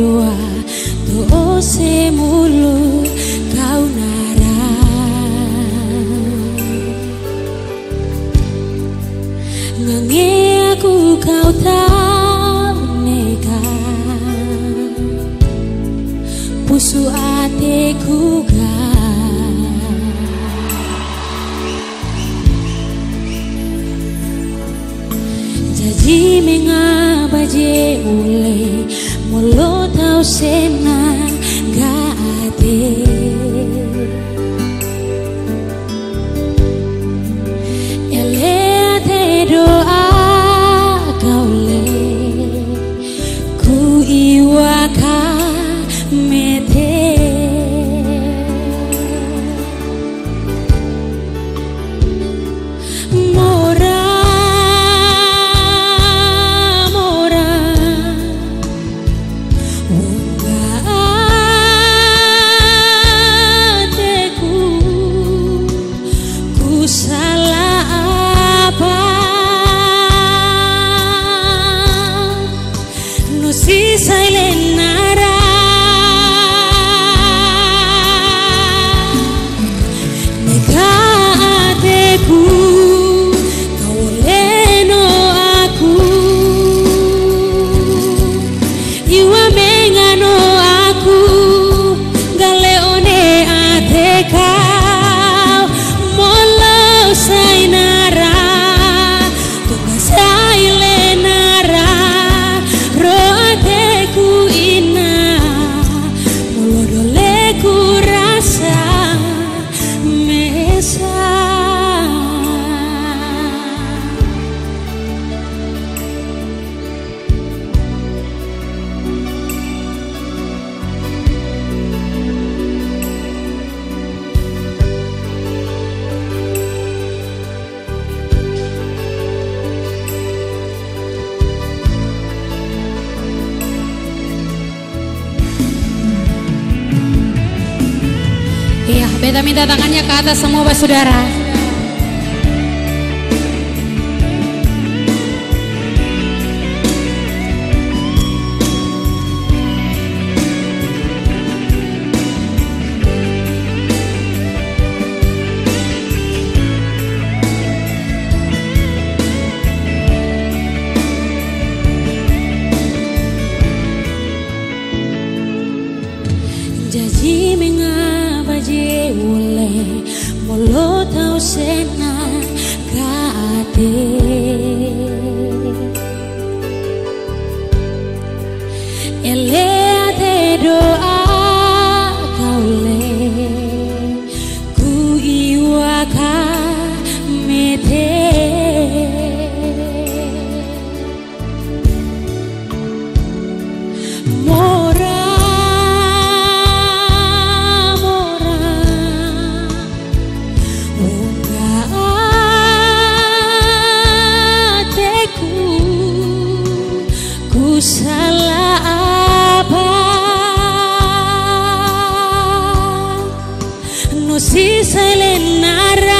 berdoa To'o semulu kau nara Ngange aku kau tak nega Pusu ateku kau Jadi mengapa je ulai mulut tau senang gak ati Beta minta tangannya ke atas semua Pak Saudara. je ule molo tau sena kate ele si se le narra